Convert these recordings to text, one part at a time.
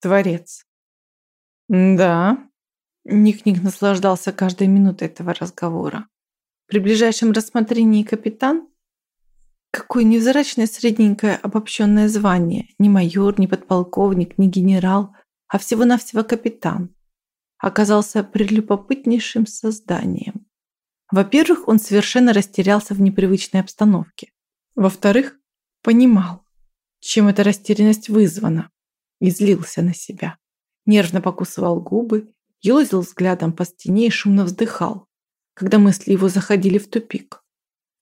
Творец. Да. Ник-Ник наслаждался каждой минутой этого разговора. При ближайшем рассмотрении капитан Какое невзрачное средненькое обобщенное звание. Ни майор, ни подполковник, ни генерал, а всего-навсего капитан. Оказался прелюбопытнейшим созданием. Во-первых, он совершенно растерялся в непривычной обстановке. Во-вторых, понимал, чем эта растерянность вызвана, и злился на себя. Нервно покусывал губы, елозил взглядом по стене и шумно вздыхал, когда мысли его заходили в тупик.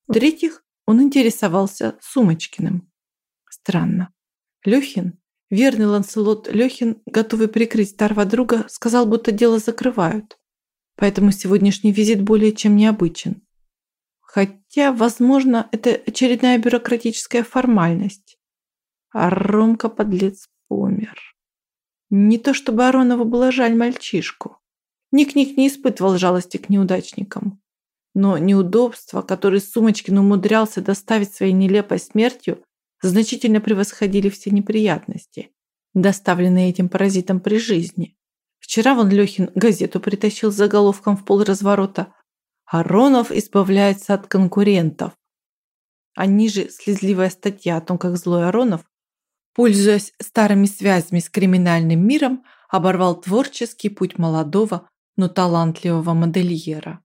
В-третьих, он интересовался Сумочкиным. Странно. Лёхин, верный Ланселот Лёхин, готовый прикрыть старого друга, сказал, будто дело закрывают. Поэтому сегодняшний визит более чем необычен. Хотя, возможно, это очередная бюрократическая формальность. А Ромка, подлец, помер. Не то чтобы Аронову было жаль мальчишку. Ник-Ник не испытывал жалости к неудачникам. Но неудобства, которые Сумочкин умудрялся доставить своей нелепой смертью, значительно превосходили все неприятности, доставленные этим паразитом при жизни. Вчера вон Лёхин газету притащил с заголовком в полразворота «Аронов избавляется от конкурентов». А ниже слезливая статья о том, как злой Аронов, пользуясь старыми связями с криминальным миром, оборвал творческий путь молодого, но талантливого модельера.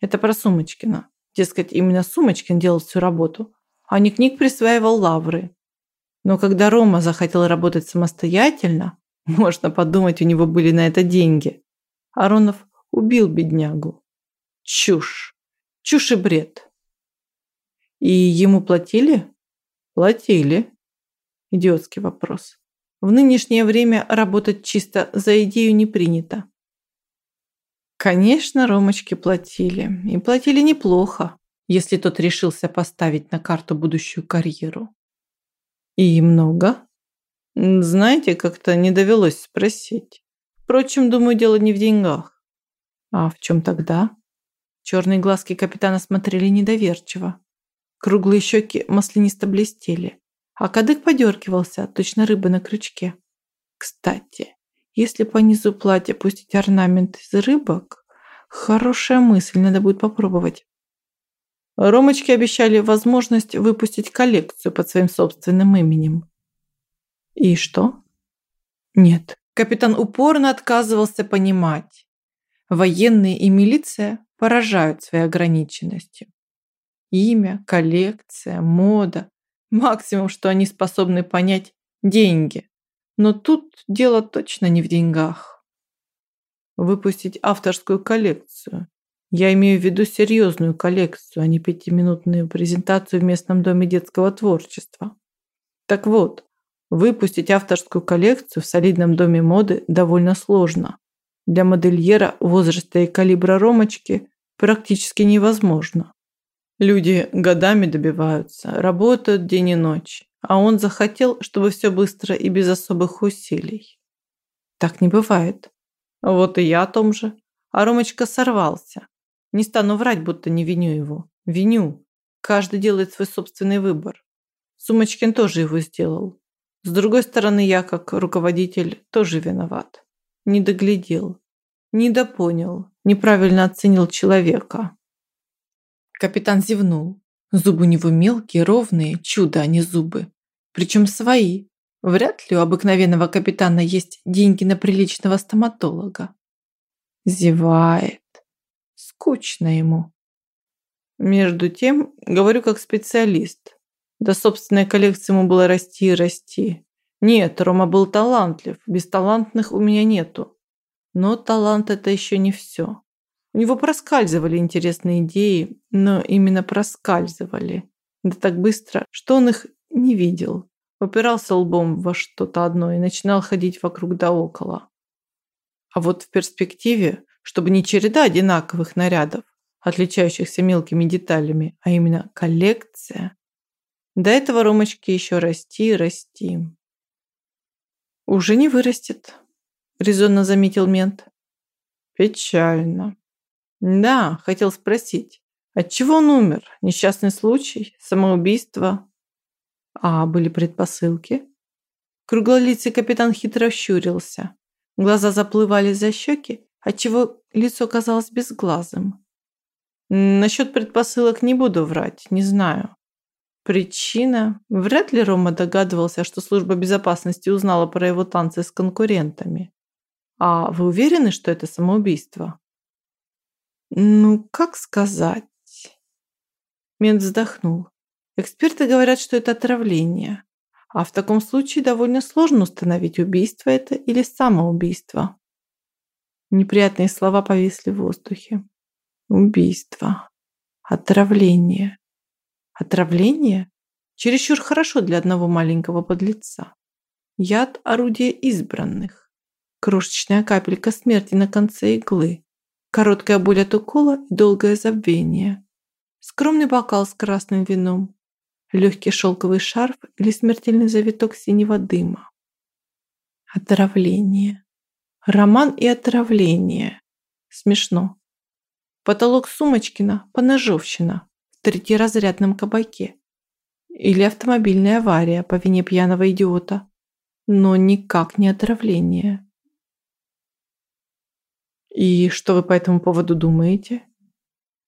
Это про Сумочкина. Дескать, именно Сумочкин делал всю работу, а Ник-Ник присваивал лавры. Но когда Рома захотел работать самостоятельно, можно подумать, у него были на это деньги. Аронов убил беднягу. Чушь. Чушь и бред. И ему платили? Платили. Идиотский вопрос. В нынешнее время работать чисто за идею не принято. Конечно, Ромочке платили. И платили неплохо, если тот решился поставить на карту будущую карьеру. И много? Знаете, как-то не довелось спросить. Впрочем, думаю, дело не в деньгах. А в чем тогда? Черные глазки капитана смотрели недоверчиво. Круглые щеки маслянисто блестели, а кадык подергивался, точно рыба на крючке. Кстати, если по низу платья пустить орнамент из рыбок, хорошая мысль, надо будет попробовать. Ромочки обещали возможность выпустить коллекцию под своим собственным именем. И что? Нет, капитан упорно отказывался понимать. Военные и милиция поражают своей ограниченностью. Имя, коллекция, мода. Максимум, что они способны понять – деньги. Но тут дело точно не в деньгах. Выпустить авторскую коллекцию. Я имею в виду серьезную коллекцию, а не пятиминутную презентацию в местном доме детского творчества. Так вот, выпустить авторскую коллекцию в солидном доме моды довольно сложно. Для модельера возраста и калибра ромочки практически невозможно. Люди годами добиваются, работают день и ночь а он захотел, чтобы все быстро и без особых усилий. Так не бывает. Вот и я о том же. А Ромочка сорвался. Не стану врать, будто не виню его. Виню. Каждый делает свой собственный выбор. Сумочкин тоже его сделал. С другой стороны, я, как руководитель, тоже виноват. Не доглядел, недопонял, неправильно оценил человека. Капитан зевнул. Зубы у него мелкие, ровные, чудо, а не зубы. Причем свои. Вряд ли у обыкновенного капитана есть деньги на приличного стоматолога. Зевает. Скучно ему. Между тем, говорю как специалист. До собственной коллекции ему было расти и расти. Нет, Рома был талантлив, бесталантных у меня нету. Но талант это еще не все. У него проскальзывали интересные идеи, но именно проскальзывали. Да так быстро, что он их не видел. Упирался лбом во что-то одно и начинал ходить вокруг да около. А вот в перспективе, чтобы не череда одинаковых нарядов, отличающихся мелкими деталями, а именно коллекция, до этого Ромочке еще расти и расти. «Уже не вырастет», – резонно заметил мент. «Печально», да, хотел спросить, от чего он умер? Несчастный случай? Самоубийство? А были предпосылки? Круглолицый капитан хитро щурился. Глаза заплывали за щеки, отчего лицо казалось безглазым. Насчет предпосылок не буду врать, не знаю. Причина? Вряд ли Рома догадывался, что служба безопасности узнала про его танцы с конкурентами. А вы уверены, что это самоубийство? Ну, как сказать? Мент вздохнул. Эксперты говорят, что это отравление. А в таком случае довольно сложно установить, убийство это или самоубийство. Неприятные слова повисли в воздухе. Убийство. Отравление. Отравление? Чересчур хорошо для одного маленького подлеца. Яд – орудие избранных. Крошечная капелька смерти на конце иглы. Короткая боль от укола и долгое забвение. Скромный бокал с красным вином. Легкий шелковый шарф или смертельный завиток синего дыма. Отравление. Роман и отравление. Смешно. Потолок Сумочкина – поножовщина третьеразрядном кабаке. Или автомобильная авария по вине пьяного идиота. Но никак не отравление. «И что вы по этому поводу думаете?»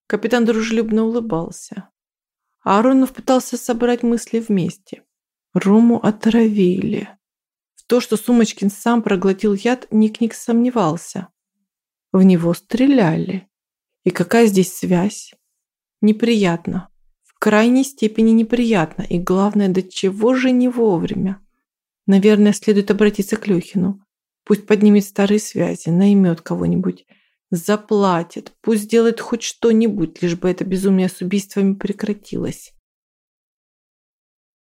Капитан дружелюбно улыбался. Аронов пытался собрать мысли вместе. Рому отравили. В то, что Сумочкин сам проглотил яд, Ник-Ник сомневался. В него стреляли. И какая здесь связь? Неприятно. В крайней степени неприятно. И главное, до чего же не вовремя. Наверное, следует обратиться к Лехину. Пусть поднимет старые связи, наймет кого-нибудь. Заплатит. Пусть сделает хоть что-нибудь, лишь бы это безумие с убийствами прекратилось.